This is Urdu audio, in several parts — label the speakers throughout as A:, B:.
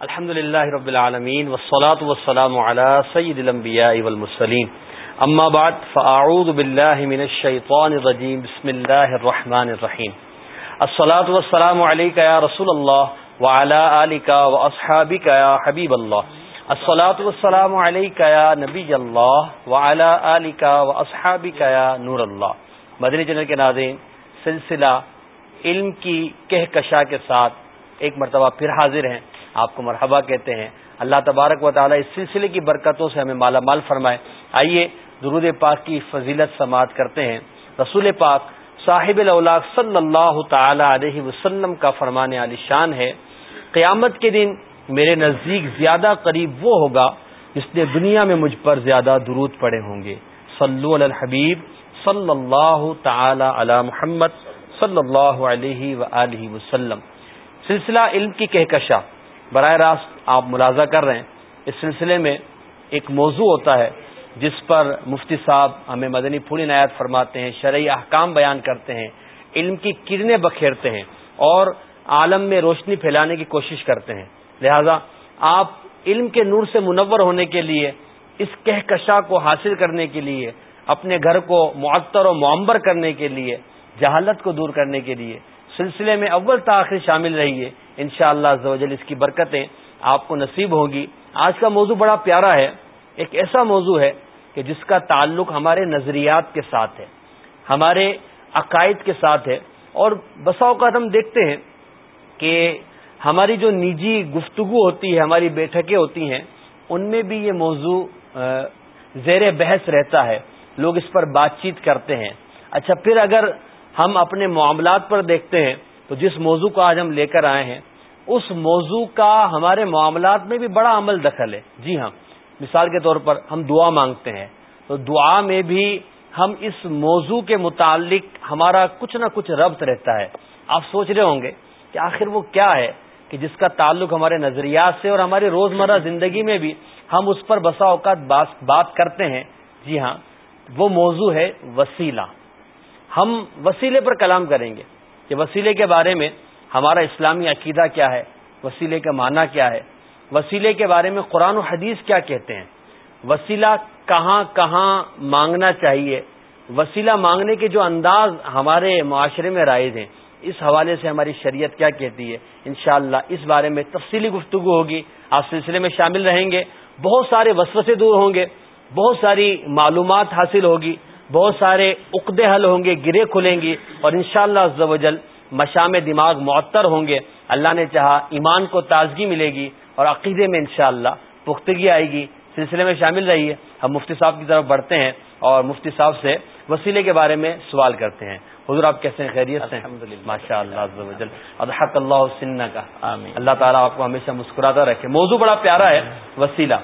A: الحمد للہ رب العالمین والصلاة والسلام على سید الانبیاء والمرسلین. اما بعد، فاعوذ باللہ من الشیطان الرجیم، بسم اللہ الرحمن الرحیم. الصلاة والسلام علیکہ یا رسول اللہ وعلى آلکہ واصحابکہ یا حبیب اللہ. الصلاة والسلام علیکہ یا نبی اللہ وعلى آلکہ واصحابکہ یا نور اللہ. مدنی چینل کے ناظرین، سلسلہ علم کی کہکشا کے ساتھ ایک مرتبہ پھر حاضر ہیں۔ آپ کو مرحبا کہتے ہیں۔ اللہ تبارک و تعالی اس سلسلے کی برکتوں سے ہمیں مالا مال فرمائے۔ آئیے درود پاک کی فضیلت سماعت کرتے ہیں۔ رسول پاک صاحب صلی اللہ تعالی علیہ وسلم کا فرمان علی شان ہے۔ قیامت کے دن میرے نزدیک زیادہ قریب وہ ہوگا جس نے دنیا میں مجھ پر زیادہ درود پڑے ہوں گے۔ صلو علی الحبیب صلی اللہ تعالی علی محمد صلی اللہ علیہ و وسلم۔ سلسلہ علم کی کہکشا براہ راست آپ ملازہ کر رہے ہیں۔ اس سلسلے میں ایک موضوع ہوتا ہے جس پر مفتی صاحب ہمیں مدنی پھولی نایات فرماتے ہیں، شرعی احکام بیان کرتے ہیں، علم کی کرنیں بکھیرتے ہیں اور عالم میں روشنی پھیلانے کی کوشش کرتے ہیں۔ لہذا آپ علم کے نور سے منور ہونے کے لیے، اس کہکشا کو حاصل کرنے کے لیے، اپنے گھر کو معطر و معمبر کرنے کے لیے، جہالت کو دور کرنے کے لیے سلسلے میں اول تاخیر شامل رہیے۔ ان شاء اللہ اس کی برکتیں آپ کو نصیب ہوگی۔ آج کا موضوع بڑا پیارا ہے۔ ایک ایسا موضوع ہے کہ جس کا تعلق ہمارے نظریات کے ساتھ ہے، ہمارے عقائد کے ساتھ ہے۔ اور بسا اوقات ہم دیکھتے ہیں کہ ہماری جو نجی گفتگو ہوتی ہے، ہماری بیٹھکیں ہوتی ہیں، ان میں بھی یہ موضوع زیر بحث رہتا ہے۔ لوگ اس پر بات چیت کرتے ہیں۔ اچھا پھر اگر ہم اپنے معاملات پر دیکھتے ہیں تو جس موضوع کو آج ہم لے کر آئے ہیں، اس موضوع کا ہمارے معاملات میں بھی بڑا عمل دخل ہے۔ جی ہاں مثال کے طور پر ہم دعا مانگتے ہیں۔ تو دعا میں بھی ہم اس موضوع کے متعلق ہمارا کچھ نہ کچھ ربط رہتا ہے۔ آپ سوچ رہے ہوں گے کہ آخر وہ کیا ہے کہ جس کا تعلق ہمارے نظریات سے اور ہماری روزمرہ زندگی میں بھی ہم اس پر بسا اوقات بات کرتے ہیں۔ جی ہاں وہ موضوع ہے وسیلہ۔ ہم وسیلے پر کلام کریں گے کہ وسیلے کے بارے میں ہمارا اسلامی عقیدہ کیا ہے، وسیلے کا معنی کیا ہے، وسیلے کے بارے میں قرآن و حدیث کیا کہتے ہیں۔ وسیلہ کہاں کہاں مانگنا چاہیے، وسیلہ مانگنے کے جو انداز ہمارے معاشرے میں رائج ہیں، اس حوالے سے ہماری شریعت کیا کہتی ہے۔ انشاءاللہ اس بارے میں تفصیلی گفتگو ہوگی، آپ سلسلے میں شامل رہیں گے۔ بہت سارے وسوسے دور ہوں گے، بہت ساری معلومات حاصل ہوگی۔ بہت سارے عقدے حل ہوں گے گرے کھلیں گی اور انشاءاللہ شاء اللہ مشام دماغ معطر ہوں گے۔ اللہ نے چاہا ایمان کو تازگی ملے گی اور عقیدے میں انشاءاللہ پختگی آئے گی۔ سلسلے میں شامل رہیے۔ ہم مفتی صاحب کی طرف بڑھتے ہیں اور مفتی صاحب سے وسیلے کے بارے میں سوال کرتے ہیں۔ حضور آپ کیسے ہیں؟ خیریت سے ماشاء اللہ الحق اللہ سن کا اللہ تعالیٰ آپ کو ہمیشہ مسکراتا رکھے۔ موضوع بڑا پیارا ہے وسیلہ۔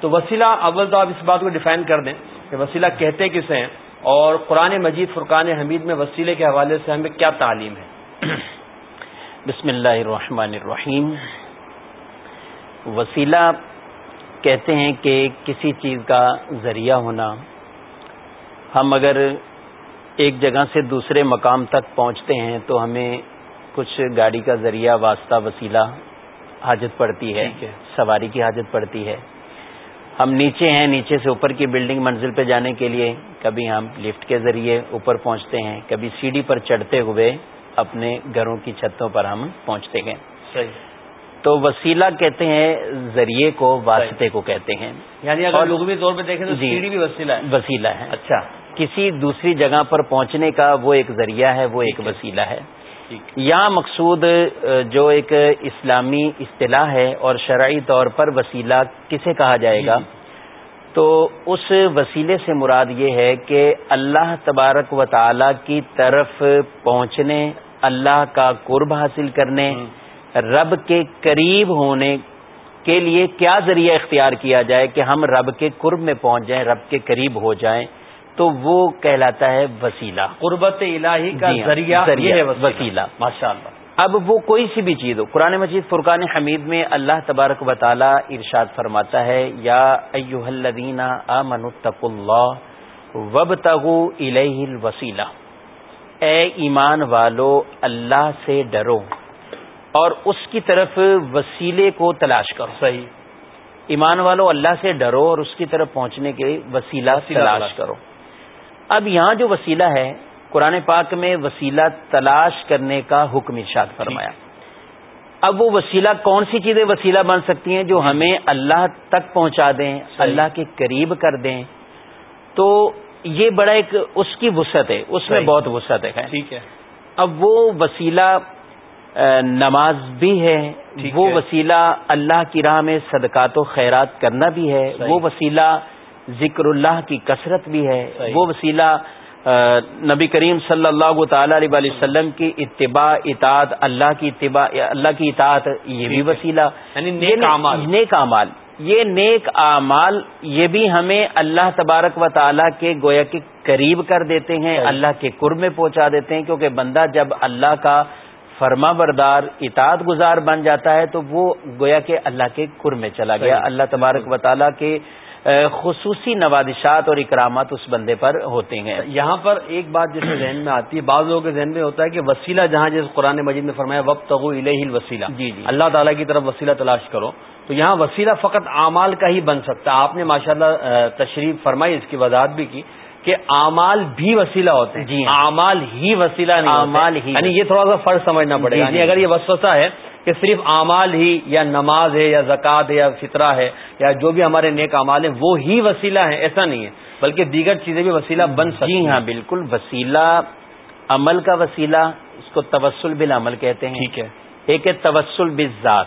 A: تو وسیلہ اول تو آپ اس بات کو ڈیفائن کر دیں کہ وسیلہ کہتے کسے ہیں۔ اور قرآن مجید فرقان حمید میں وسیلے کے حوالے سے ہمیں کیا تعلیم ہے؟
B: بسم اللہ الرحمن الرحیم۔ وسیلہ کہتے ہیں کہ کسی چیز کا ذریعہ ہونا۔ ہم اگر ایک جگہ سے دوسرے مقام تک پہنچتے ہیں تو ہمیں کچھ گاڑی کا ذریعہ واسطہ وسیلہ حاجت پڑتی ہے سواری کی حاجت پڑتی ہے۔ ہم نیچے ہیں نیچے سے اوپر کی بلڈنگ منزل پہ جانے کے لیے کبھی ہم لفٹ کے ذریعے اوپر پہنچتے ہیں کبھی سیڑھی پر چڑھتے ہوئے اپنے گھروں کی چھتوں پر ہم پہنچتے ہیں۔ صحیح۔ تو وسیلہ کہتے ہیں ذریعے کو واسطے کو کہتے ہیں۔
A: یعنی اگر لغوی طور پہ دیکھیں تو جی۔ سیڑھی بھی وسیلہ ہے۔
B: وسیلہ ہے۔ اچھا۔ کسی دوسری جگہ پر پہنچنے کا وہ ایک ذریعہ ہے وہ ایک وسیلہ ہے۔ یہاں مقصود جو ایک اسلامی اصطلاح ہے اور شرعی طور پر وسیلہ کسے کہا جائے گا؟ تو اس وسیلے سے مراد یہ ہے کہ اللہ تبارک و تعالی کی طرف پہنچنے اللہ کا قرب حاصل کرنے رب کے قریب ہونے کے لیے کیا ذریعہ اختیار کیا جائے کہ ہم رب کے قرب میں پہنچ جائیں رب کے قریب ہو جائیں؟ تو وہ کہلاتا ہے وسیلہ۔
A: قربت الہی کا جی ہاں، ذریعہ
B: وسیلہ۔ ماشاء اللہ اب وہ کوئی سی بھی چیز ہو قرآن مجید فرقان حمید میں اللہ تبارک و تعالی ارشاد فرماتا ہے یا ایوہ الذین آمنوا اتقوا اللہ وابتغوا الیہ الوسیلہ۔ اے ایمان والو اللہ سے ڈرو اور اس کی طرف وسیلے کو تلاش کرو۔
A: صحیح۔
B: ایمان والو اللہ سے ڈرو اور اس کی طرف پہنچنے کے وسیلہ تلاش۔ کرو۔ اب یہاں جو وسیلہ ہے قرآن پاک میں وسیلہ تلاش کرنے کا حکم ارشاد فرمایا۔ اب وہ وسیلہ کون سی چیزیں وسیلہ بن سکتی ہیں جو ہمیں اللہ تک پہنچا دیں اللہ کے قریب کر دیں؟ تو یہ بڑا ایک اس کی وسعت ہے اس میں بہت وسعت ہے۔
A: ٹھیک ہے۔
B: اب وہ وسیلہ نماز بھی ہے وہ وسیلہ اللہ کی راہ میں صدقات و خیرات کرنا بھی ہے وہ وسیلہ ذکر اللہ کی کثرت بھی ہے۔ وہ وسیلہ نبی کریم صلی اللہ تعالی علیہ وسلم کی اتباع اطاعت اللہ کی اتباع اللہ کی اطاعت یہ بھی وسیلہ۔
A: یعنی نیک اعمال۔
B: نیک اعمال۔ یہ نیک اعمال یہ بھی ہمیں اللہ تبارک و تعالیٰ کے گویا کے قریب کر دیتے ہیں اللہ کے کر میں پہنچا دیتے ہیں۔ کیونکہ بندہ جب اللہ کا فرما بردار اطاعت گزار بن جاتا ہے تو وہ گویا کہ اللہ کے کر میں چلا گیا۔ اللہ تبارک و تعالیٰ کے خصوصی نوادشات اور اکرامات اس بندے پر ہوتے ہیں۔
A: یہاں پر ایک بات جیسے ذہن میں آتی ہے بعض لوگوں کے ذہن میں ہوتا ہے کہ وسیلہ جہاں جیسے قرآن مجید میں فرمایا وقت تغو الہ وسیلہ
B: جی جی۔
A: اللہ تعالیٰ کی طرف وسیلہ تلاش کرو۔ تو یہاں وسیلہ فقط اعمال کا ہی بن سکتا ہے۔ آپ نے ماشاء اللہ تشریف فرمائی اس کی وضاحت بھی کی کہ اعمال بھی وسیلہ ہوتے ہیں۔
B: جی۔
A: اعمال ہی وسیلہ نہیں
B: اعمال ہی
A: یعنی یہ تھوڑا سا فرض سمجھنا پڑے گا۔ یعنی اگر یہ وسوسہ ہے کہ صرف اعمال ہی یا نماز ہے یا زکوٰۃ ہے یا فطرہ ہے یا جو بھی ہمارے نیک اعمال ہیں وہ ہی وسیلہ ہے ایسا نہیں ہے۔ بلکہ دیگر چیزیں بھی وسیلہ بن سکتی
B: جی ہاں بالکل وسیلہ عمل کا وسیلہ اس کو توسل بالعمل کہتے ہیں۔
A: ٹھیک ہے۔
B: ایک ہے توسل بالذات۔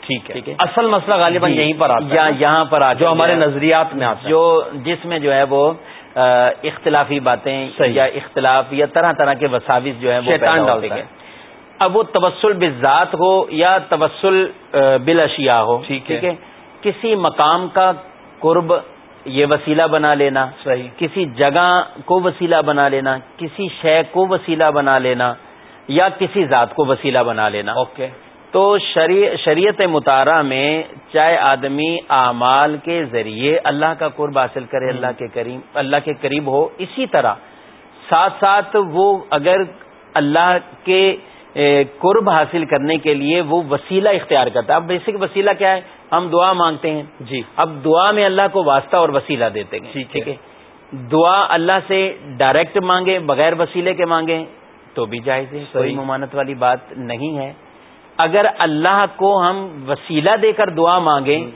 A: ٹھیک
B: ٹھیک ہے۔
A: اصل مسئلہ غالباً
B: جی،
A: یہیں پر آتا ہے۔
B: یہاں پر آ
A: جو ہمارے نظریات میں آتا ہے۔
B: جو جس میں جو ہے وہ اختلافی باتیں یا اختلاف یا طرح طرح کے وساوس جو ہے وہ ہوتے ہیں۔ اب وہ تبسل بذات ہو یا تبسل بالاشیاء ہو
A: ٹھیک ہے۔
B: کسی مقام کا قرب یہ وسیلہ بنا لینا
A: صحیح۔
B: کسی جگہ کو وسیلہ بنا لینا کسی شے کو وسیلہ بنا لینا یا کسی ذات کو وسیلہ بنا لینا۔
A: اوکے۔
B: تو شریعت مطالعہ میں چاہے آدمی اعمال کے ذریعے اللہ کا قرب حاصل کرے اللہ کے قریب اللہ کے قریب ہو اسی طرح ساتھ ساتھ وہ اگر اللہ کے قرب حاصل کرنے کے لیے وہ وسیلہ اختیار کرتا ہے۔ اب بیسک وسیلہ کیا ہے؟ ہم دعا مانگتے ہیں۔
A: جی۔
B: اب دعا میں اللہ کو واسطہ اور وسیلہ دیتے ہیں۔ ٹھیک ہے۔ دعا اللہ سے ڈائریکٹ مانگے بغیر وسیلے کے مانگے تو بھی جائز ہے۔ کوئی ممانت والی بات نہیں ہے۔ اگر اللہ کو ہم وسیلہ دے کر دعا مانگیں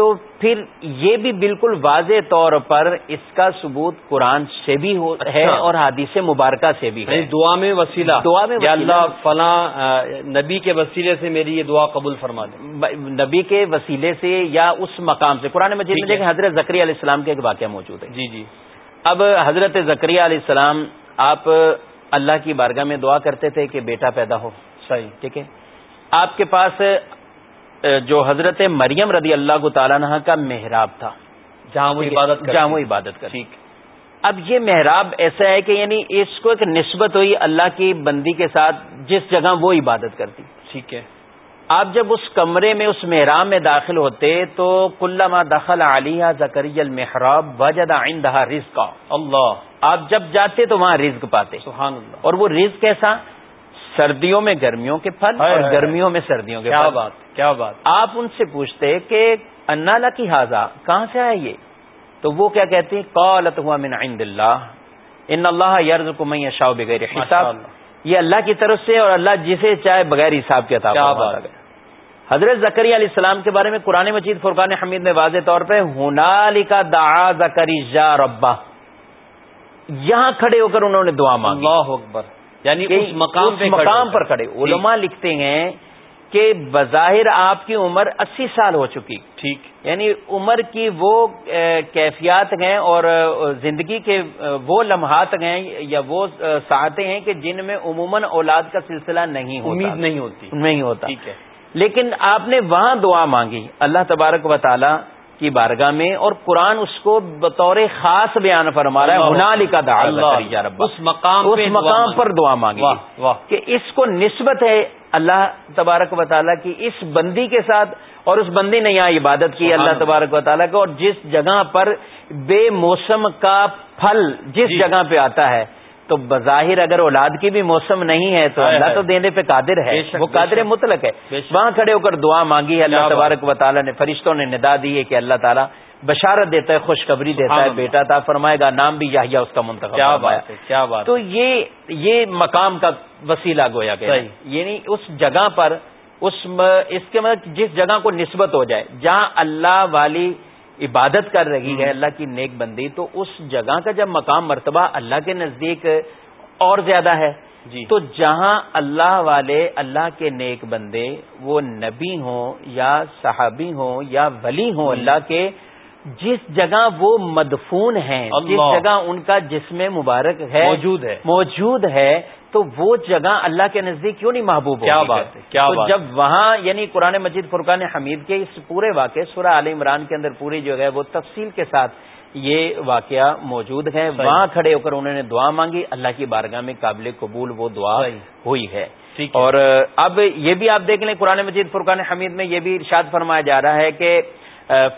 B: تو پھر یہ بھی بالکل واضح طور پر اس کا ثبوت قرآن سے بھی ہے اچھا۔ اور حادیث مبارکہ سے بھی ہے.
A: یعنی دعا میں وسیلہ.
B: دعا میں
A: یا اللہ فلاں نبی کے وسیلے سے میری یہ دعا قبول فرما
B: دیں نبی کے وسیلے سے یا اس مقام سے. قرآن مجید میں دیکھیں حضرت زکری علیہ السلام کا ایک واقعہ موجود ہے.
A: جی جی.
B: اب حضرت زکری علیہ السلام آپ اللہ کی بارگاہ میں دعا کرتے تھے کہ بیٹا پیدا ہو.
A: صحیح.
B: ٹھیک ہے؟ آپ کے پاس جو حضرت مریم رضی اللہ تعالیٰ عنہ کا محراب تھا۔
A: جہاں وہ عبادت
B: جہاں وہ عبادت کر اب یہ محراب ایسا ہے کہ یعنی اس کو ایک نسبت ہوئی اللہ کی بندی کے ساتھ جس جگہ وہ عبادت کرتی۔
A: ٹھیک ہے۔
B: آپ جب اس کمرے میں اس محراب میں داخل ہوتے تو کلامہ دخل علیہ زکری المحراب وجد عندها رزقا۔
A: اللہ۔
B: آپ جب جاتے تو وہاں رزق پاتے۔
A: سبحان اللہ۔
B: اور وہ رزق کیسا؟ سردیوں میں گرمیوں کے پھل اور گرمیوں میں سردیوں کے
A: کیا بات کیا بات۔
B: آپ ان سے پوچھتے کہ انالا کی حاضہ کہاں سے آئے یہ؟ تو وہ کیا کہتے ہیں؟ قالت ہوا من عند اللہ۔ ان اللہ یرز کو میں شاہ بغیر حساب۔ یہ اللہ کی طرف سے اور اللہ جسے چاہے بغیر حساب کے عطا حضرت زکری علیہ السلام کے بارے میں قرآن مجید فرقان حمید نے واضح طور پہ ہنالی کا دا زکری جا ربا یہاں کھڑے ہو کر انہوں نے دعا مانگی۔
A: اللہ اکبر۔ یعنی اس مقام پہ
B: مقام پر کھڑے۔ علماء لکھتے ہیں کہ بظاہر آپ کی عمر اسی سال ہو چکی۔
A: ٹھیک۔
B: یعنی عمر کی وہ کیفیات ہیں اور زندگی کے وہ لمحات ہیں یا وہ ساعتیں ہیں کہ جن میں عموماً اولاد کا سلسلہ نہیں
A: ہوتا۔ امید نہیں ہوتی۔
B: نہیں ہوتا۔
A: ٹھیک ہے۔
B: لیکن آپ نے وہاں دعا مانگی۔ اللہ تبارک و تعالی کی بارگاہ میں اور قرآن اس کو بطور خاص بیان فرما رہا ہے ہنالی کا
A: اللہ۔ اس مقام
B: اس مقام پر دعا مانگی۔ کہ اس کو نسبت ہے اللہ تبارک و تعالیٰ کی اس بندی کے ساتھ اور اس بندی نے یہاں عبادت کی اللہ۔ تبارک و تعالیٰ کو اور جس جگہ پر بے موسم کا پھل جس جی۔ جگہ پہ آتا ہے تو بظاہر اگر اولاد کی بھی موسم نہیں ہے تو اللہ تو دینے پہ قادر ہے۔ وہ قادر مطلق ہے۔ وہاں کھڑے ہو کر دعا مانگی ہے اللہ تبارک و تعالیٰ نے فرشتوں نے ندا دی ہے کہ اللہ تعالیٰ بشارت دیتا ہے خوشخبری دیتا ہے بیٹا تھا فرمائے گا نام بھی یاہیا اس کا منتخب
A: کیا بات ہے کیا بات۔
B: تو یہ یہ مقام کا وسیلہ گویا گیا یعنی اس جگہ پر اس اس کے مطلب جس جگہ کو نسبت ہو جائے جہاں اللہ والی عبادت کر رہی ہے اللہ کی نیک بندی تو اس جگہ کا جب مقام مرتبہ اللہ کے نزدیک اور زیادہ ہے جی۔ تو جہاں اللہ والے اللہ کے نیک بندے وہ نبی ہوں یا صحابی ہوں یا ولی ہوں اللہ کے جس جگہ وہ مدفون ہیں جس جگہ ان کا جسم مبارک ہے
A: موجود ہے۔
B: موجود ہے تو وہ جگہ اللہ کے نزدیک کیوں نہیں محبوب
A: کیا بات ہے؟ کیا
B: بات جب وہاں یعنی قرآن مجید فرقان حمید کے اس پورے واقعے سورہ عال عمران کے اندر پوری جو ہے وہ تفصیل کے ساتھ یہ واقعہ موجود ہے وہاں کھڑے ہو کر انہوں نے دعا مانگی اللہ کی بارگاہ میں قابل قبول وہ دعا ہوئی ہے۔ اور اب یہ بھی آپ دیکھ لیں قرآن مجید فرقان حمید میں یہ بھی ارشاد فرمایا جا رہا ہے کہ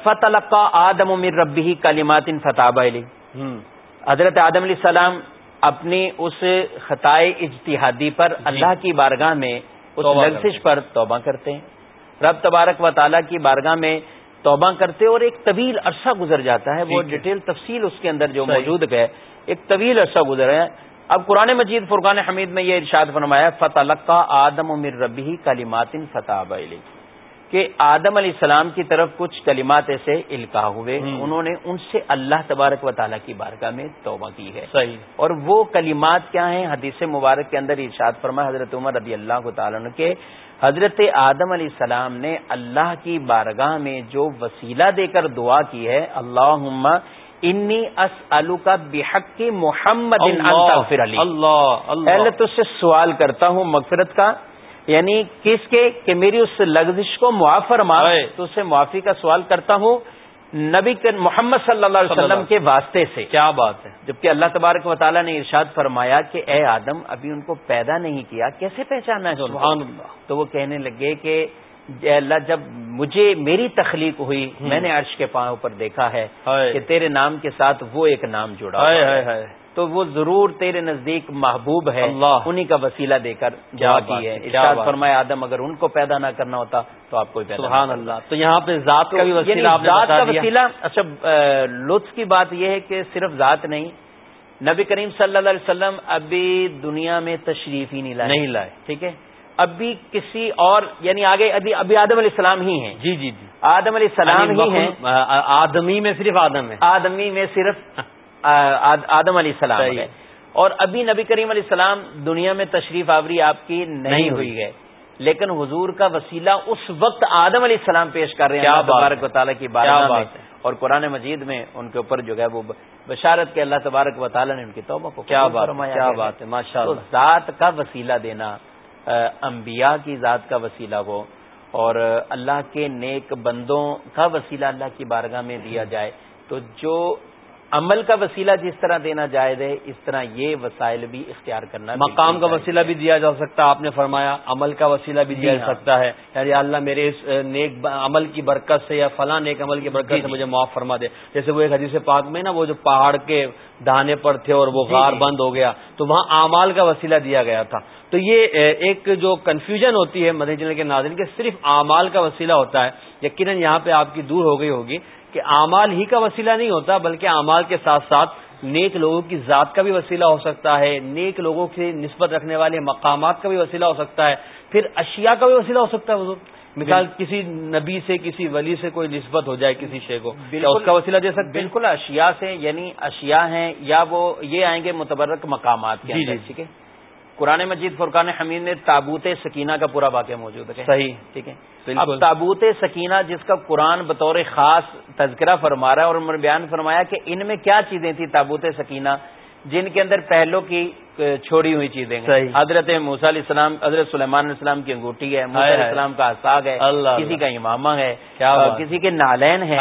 B: فتح آدم امیر ربی کلیمات فتح علی حضرت آدم علیہ السلام اپنی اس خطائے اجتہادی پر جی۔ اللہ کی بارگاہ میں اس لفظ پر توبہ کرتے ہیں۔ رب تبارک و تعالیٰ کی بارگاہ میں توبہ کرتے اور ایک طویل عرصہ گزر جاتا ہے۔ وہ ڈیٹیل تفصیل اس کے اندر جو موجود ہے ایک طویل عرصہ گزر ہے۔ اب قرآن مجید فرقان حمید میں یہ ارشاد فرمایا فتح آدم و مر ربی کلیمات فتح علی کہ آدم علیہ السلام کی طرف کچھ کلمات ایسے القاع ہوئے انہوں نے ان سے اللہ تبارک و تعالیٰ کی بارگاہ میں توبہ کی ہے۔
A: صحیح۔
B: اور وہ کلمات کیا ہیں؟ حدیث مبارک کے اندر ارشاد فرما حضرت عمر رضی اللہ تعالیٰ کے حضرت آدم علیہ السلام نے اللہ کی بارگاہ میں جو وسیلہ دے کر دعا کی ہے اللہ انی اس کا بحق محمد اللہ تو سے سوال کرتا ہوں مغفرت کا یعنی کس کے کہ میری اس لغزش کو معاف فرما تو اسے معافی کا سوال کرتا ہوں نبی محمد صلی اللہ علیہ وسلم کے واسطے سے۔
A: کیا بات ہے؟
B: جبکہ اللہ تبارک و تعالیٰ نے ارشاد فرمایا کہ اے آدم ابھی ان کو پیدا نہیں کیا کیسے پہچانا ہے؟
A: سبحان اللہ۔
B: تو وہ کہنے لگے کہ اللہ جب مجھے میری تخلیق ہوئی میں نے عرش کے پاؤں پر دیکھا ہے کہ تیرے نام کے ساتھ وہ ایک نام جڑا
A: ہے۔
B: تو وہ ضرور تیرے نزدیک محبوب ہے
A: اللہ۔
B: انہی کا وسیلہ دے کر جا کی ہے۔ ارشاد فرمائے آدم اگر ان کو پیدا نہ کرنا ہوتا تو آپ کو
A: سبحان اللہ۔ تو یہاں پہ ذات کا بھی وسیلہ
B: یعنی ذات کا وسیلہ اچھا لطف کی بات یہ ہے کہ صرف ذات نہیں نبی کریم صلی اللہ علیہ وسلم ابھی دنیا میں تشریف ہی نہیں لائے۔
A: نہیں لائے۔
B: ٹھیک ہے؟ ابھی کسی اور یعنی آگے ابھی ابھی آدم علیہ السلام ہی ہیں۔
A: جی جی جی۔
B: آدم علیہ السلام ہی ہیں۔
A: آدمی میں صرف آدم ہے۔
B: آدمی میں صرف آدم علیہ السلام ہے۔ اور ابھی نبی کریم علیہ السلام دنیا میں تشریف آوری آپ کی نہیں ہوئی۔ ہے۔ لیکن حضور کا وسیلہ اس وقت آدم علیہ السلام پیش کر رہے ہیں۔ تبارک و تعالیٰ کی بات اور قرآن مجید میں ان کے اوپر جو ہے وہ بشارت کے اللہ تبارک و تعالیٰ نے ان کی توبہ کو
A: کیا بات ہے ماشاء
B: ذات کا وسیلہ دینا انبیاء کی ذات کا وسیلہ ہو اور اللہ کے نیک بندوں کا وسیلہ اللہ کی بارگاہ میں دیا جائے۔ تو جو عمل کا وسیلہ جس طرح دینا جائز ہے اس طرح یہ وسائل بھی اختیار کرنا
A: مقام کا وسیلہ بھی دیا جا سکتا ہے آپ نے فرمایا عمل کا وسیلہ بھی دیا جی جا ہاں۔ سکتا ہے۔ یعنی اللہ میرے اس نیک عمل کی برکت سے یا فلاں نیک عمل کی برکت جی سے مجھے معاف فرما دے۔ جیسے وہ ایک حدیث پاک میں نا وہ جو پہاڑ کے دہانے پر تھے اور وہ جی غار بند ہو گیا تو وہاں اعمال کا وسیلہ دیا گیا تھا۔ تو یہ ایک جو کنفیوژن ہوتی ہے مدینہ کے ناظرین کے صرف اعمال کا وسیلہ ہوتا ہے۔ یقیناً یہاں پہ آپ کی دور ہو گئی ہوگی کہ اعمال ہی کا وسیلہ نہیں ہوتا بلکہ اعمال کے ساتھ ساتھ نیک لوگوں کی ذات کا بھی وسیلہ ہو سکتا ہے نیک لوگوں کی نسبت رکھنے والے مقامات کا بھی وسیلہ ہو سکتا ہے پھر اشیاء کا بھی وسیلہ ہو سکتا ہے حضور۔ مثال کسی نبی سے کسی ولی سے کوئی نسبت ہو جائے کسی شے کو۔ اس کا وسیلہ دے سکتے
B: بالکل اشیاء سے یعنی اشیاء ہیں یا وہ یہ آئیں گے متبرک مقامات کے جی جی۔ ٹھیک ہے؟ قرآن مجید فرقان حمید میں تابوت سکینہ کا پورا واقعہ موجود ہے
A: صحیح۔
B: ٹھیک ہے؟ اب تابوت سکینہ جس کا قرآن بطور خاص تذکرہ فرما رہا ہے اور بیان فرمایا کہ ان میں کیا چیزیں تھیں تابوت سکینہ؟ جن کے اندر پہلو کی چھوڑی ہوئی چیزیں حضرت موسیٰ علیہ السلام حضرت سلیمان علیہ السلام کی انگوٹھی ہے علیہ السلام کا اساگ ہے کسی کا امامہ ہے کسی کے نالین ہے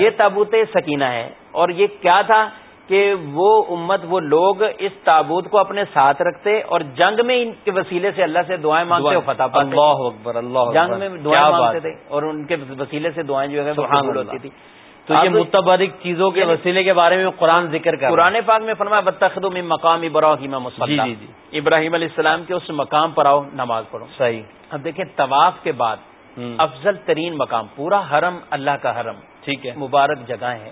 B: یہ تابوت سکینہ ہے۔ اور یہ کیا تھا کہ وہ امت وہ لوگ اس تابوت کو اپنے ساتھ رکھتے اور جنگ میں ان کے وسیلے سے اللہ سے دعائیں مانگتے فتح پاتے۔
A: اللہ اکبر اللہ
B: جنگ میں دعائیں مانگتے تھے اور ان کے وسیلے سے دعائیں جو ہے ہوتی تھی۔
A: تو یہ متبرک چیزوں کے یعنی وسیلے کے بارے میں قرآن ذکر کر
B: قرآن پاک میں فرمایا بتخد میں مقام ابراہیم جی جی جی۔ ابراہیم علیہ السلام کے اس مقام پر آؤ نماز پڑھو۔
A: صحیح۔
B: اب دیکھیں طواف کے بعد افضل ترین مقام پورا حرم اللہ کا حرم۔
A: ٹھیک ہے۔
B: مبارک جگہ ہے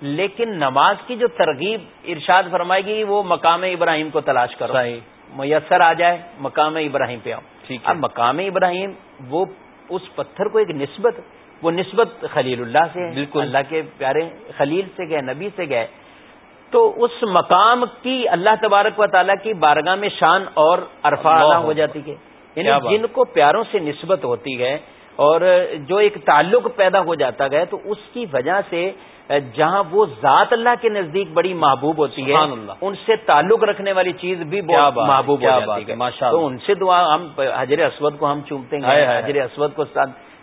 B: لیکن نماز کی جو ترغیب ارشاد فرمائے گی وہ مقام ابراہیم کو تلاش کرو۔ میسر آ جائے مقام ابراہیم پہ آؤ۔ ٹھیک اب مقام ابراہیم وہ اس پتھر کو ایک نسبت وہ نسبت خلیل اللہ سے بالکل۔ اللہ کے پیارے خلیل سے گئے نبی سے گئے۔ تو اس مقام کی اللہ تبارک و تعالیٰ کی بارگاہ میں شان اور ارفا ہو جاتی ہے۔ یعنی جن کو پیاروں سے نسبت ہوتی ہے اور جو ایک تعلق پیدا ہو جاتا گیا تو اس کی وجہ سے جہاں وہ ذات اللہ کے نزدیک بڑی محبوب ہوتی ہے ان سے تعلق رکھنے والی چیز بھی بہت محبوب ہو جاتی ہے تو ان سے دعا ہم حضر اسود کو ہم چومتے ہیں حضر اسود کو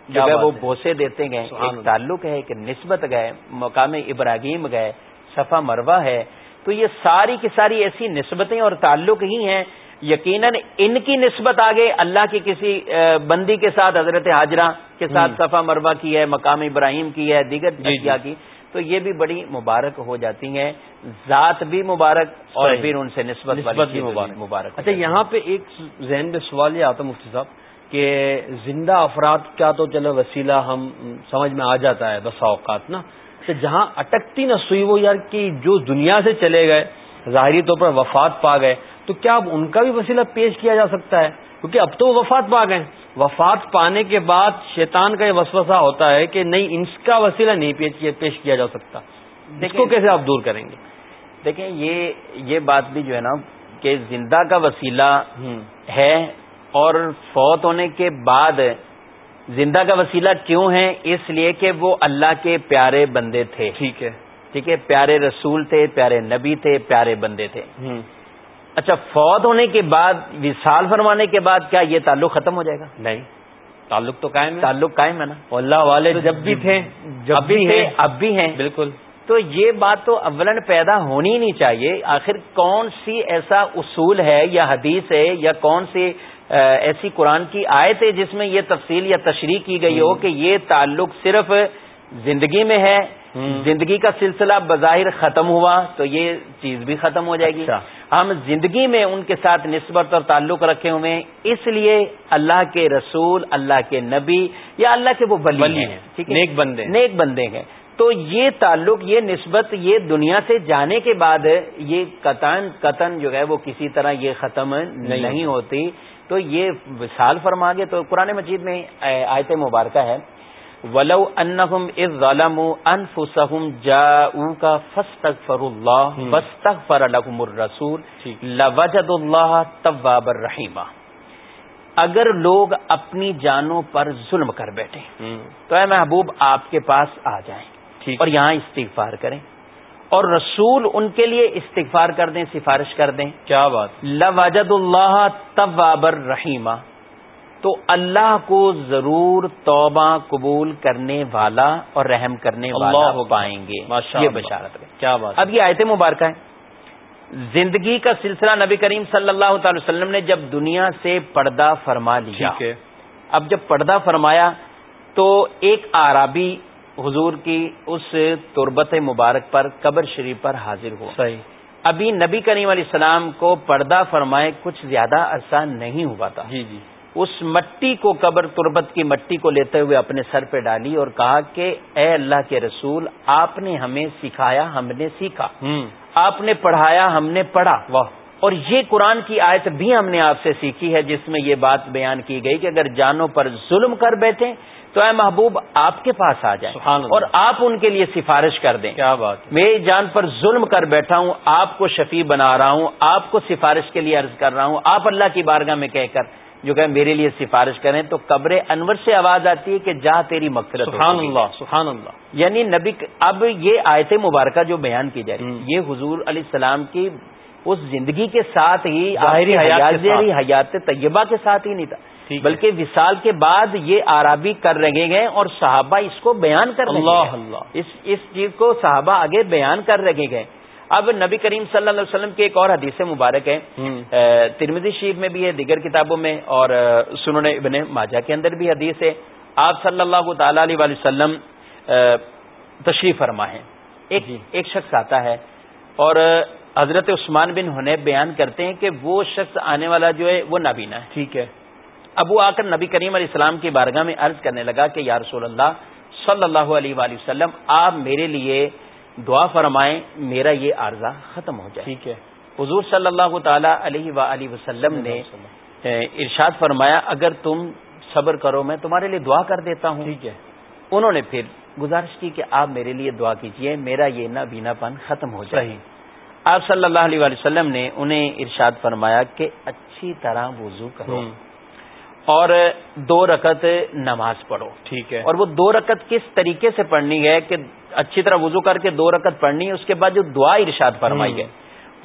B: جو ہے وہ بوسے دیتے گئے ایک تعلق ہے کہ نسبت گئے مقام ابراہیم گئے صفا مروا ہے۔ تو یہ ساری کی ساری ایسی نسبتیں اور تعلق ہی ہیں۔ یقیناً ان کی نسبت آگے اللہ کی کسی بندی کے ساتھ حضرت حاجرہ کے ساتھ صفا مربع کی ہے مقام ابراہیم کی ہے دیگر جی، جی۔ کی تو یہ بھی بڑی مبارک ہو جاتی ہیں۔ ذات بھی مبارک اور پھر ان سے نسبت
A: بھی مبارک۔ مبارک اچھا یہاں پہ ایک ذہن میں سوال یہ آتا مفتی صاحب کہ زندہ افراد کا تو چلو وسیلہ ہم سمجھ میں آ جاتا ہے بس اوقات نا کہ جہاں اٹکتی نہ سوئی وہ یار کہ جو دنیا سے چلے گئے ظاہری طور پر وفات پا گئے تو کیا اب ان کا بھی وسیلہ پیش کیا جا سکتا ہے؟ کیونکہ اب تو وہ وفات پا گئے۔ وفات پانے کے بعد شیطان کا یہ وسوسہ ہوتا ہے کہ نہیں ان کا وسیلہ نہیں پیش کیا جا سکتا۔ اس کو کیسے آپ دور کریں گے؟
B: دیکھیں یہ یہ بات بھی جو ہے نا کہ زندہ کا وسیلہ ہے اور فوت ہونے کے بعد زندہ کا وسیلہ کیوں ہے اس لیے کہ وہ اللہ کے پیارے بندے تھے۔
A: ٹھیک ہے۔
B: ٹھیک ہے؟ پیارے رسول تھے پیارے نبی تھے پیارے بندے تھے۔ اچھا فوت ہونے کے بعد وصال فرمانے کے بعد کیا یہ تعلق ختم ہو جائے گا؟
A: نہیں۔ تعلق تو قائم ہے۔
B: تعلق قائم ہے نا۔
A: اللہ والے جب بھی تھے
B: جب بھی تھے اب بھی ہیں۔
A: بالکل۔
B: تو یہ بات تو اولن پیدا ہونی نہیں چاہیے۔ آخر کون سی ایسا اصول ہے یا حدیث ہے یا کون سی ایسی قرآن کی آیت ہے جس میں یہ تفصیل یا تشریح کی گئی ہو کہ یہ تعلق صرف زندگی میں ہے زندگی کا سلسلہ بظاہر ختم ہوا تو یہ چیز بھی ختم ہو جائے گی۔ اچھا۔ ہم زندگی میں ان کے ساتھ نسبت اور تعلق رکھے ہوئے اس لیے اللہ کے رسول اللہ کے نبی یا اللہ کے وہ بلی ہیں۔ ٹھیک ہے؟ نیک بندے نیک بندے ہیں۔ تو یہ تعلق یہ نسبت یہ دنیا سے جانے کے بعد یہ قطن قطن جو ہے وہ کسی طرح یہ ختم نہیں ہوتی۔ تو یہ وصال فرما گے تو قرآن مجید میں آیت مبارکہ ہے ولو انہم اذ ظلموا انفسہم جاؤکا فاستغفر اللہ واستغفر لهم الرسول لوجد اللہ تواب الرحیم اگر لوگ اپنی جانوں پر ظلم کر بیٹھے تو اے محبوب آپ کے پاس آ جائیں اور یہاں استغفار کریں۔ اور رسول ان کے لیے استغفار کر دیں سفارش کر دیں۔
A: کیا بات؟
B: لوجد اللہ طواب الرحیمہ تو اللہ کو ضرور توبہ قبول کرنے والا اور رحم کرنے والا ہو پائیں گے۔ یہ بشارت کیا بات اب یہ آیت مبارکہ ہے۔ زندگی کا سلسلہ نبی کریم صلی اللہ تعالی وسلم نے جب دنیا سے پردہ فرما لیا۔ اب جب پردہ فرمایا تو ایک آرابی حضور کی اس تربت مبارک پر قبر شریف پر حاضر ہوا۔
A: صحیح۔
B: ابھی نبی کریم علیہ السلام کو پردہ فرمائے کچھ زیادہ عرصہ نہیں ہوا تھا۔
A: جی جی۔
B: اس مٹی کو قبر تربت کی مٹی کو لیتے ہوئے اپنے سر پہ ڈالی اور کہا کہ اے اللہ کے رسول آپ نے ہمیں سکھایا ہم نے سیکھا۔ آپ نے پڑھایا ہم نے پڑھا۔
A: واہ۔
B: اور یہ قرآن کی آیت بھی ہم نے آپ سے سیکھی ہے جس میں یہ بات بیان کی گئی کہ اگر جانوں پر ظلم کر بیٹھے تو اے محبوب آپ کے پاس آ جائیں اور آپ ان کے لیے سفارش کر دیں۔
A: کیا بات
B: میری جان پر ظلم کر بیٹھا ہوں آپ کو شفیع بنا رہا ہوں آپ کو سفارش کے لیے عرض کر رہا ہوں۔ آپ اللہ کی بارگاہ میں کہہ کر جو کہ میرے لیے سفارش کریں تو قبر انور سے آواز آتی ہے کہ جا تیری مقصد
A: سبحان اللہ سبحان اللہ۔
B: یعنی نبی اب یہ آیت مبارکہ جو بیان کی جائے یہ حضور علیہ السلام کی اس زندگی کے ساتھ ہی حیات طیبہ کے ساتھ ہی نہیں تھا۔ بلکہ وصال کے بعد یہ آرابی کر رہے گئے اور صحابہ اس کو بیان کر رہے
A: اللہ
B: اس چیز کو صحابہ آگے بیان کر رہے گئے اب نبی کریم صلی اللہ علیہ وسلم کی ایک اور حدیث مبارک ہے۔ ترمزی شیف میں بھی ہے دیگر کتابوں میں اور سنن ابن ماجہ کے اندر بھی حدیث ہے۔ آپ صلی اللہ تعالی علیہ وسلم تشریف فرما ہے ایک
A: جی۔
B: ایک شخص آتا ہے اور حضرت عثمان بن حنیب بیان کرتے ہیں کہ وہ شخص آنے والا جو ہے وہ نابینا ہے۔
A: ٹھیک ہے۔
B: اب وہ آ کر نبی کریم علیہ السلام کی بارگاہ میں عرض کرنے لگا کہ یا رسول اللہ صلی اللہ علیہ وآلہ وسلم آپ میرے لیے دعا فرمائیں میرا یہ عارضہ ختم ہو جائے۔
A: ٹھیک ہے۔
B: حضور صلی اللہ تعالی علیہ وآلہ وسلم نے ارشاد فرمایا اگر تم صبر کرو میں تمہارے لیے دعا کر دیتا ہوں۔
A: ٹھیک ہے۔
B: انہوں نے پھر گزارش کی کہ آپ میرے لیے دعا کیجیے میرا یہ نہ بینا پن ختم ہو جائے۔
A: صحیح۔
B: آپ صلی اللہ علیہ وآلہ وسلم نے انہیں ارشاد فرمایا کہ اچھی طرح وضو کرو۔ اور دو رکعت نماز پڑھو۔
A: ٹھیک ہے۔
B: اور وہ دو رکعت کس طریقے سے پڑھنی ہے کہ اچھی طرح وضو کر کے دو رکعت پڑھنی ہے اس کے بعد جو دعا ارشاد فرمائی ہے۔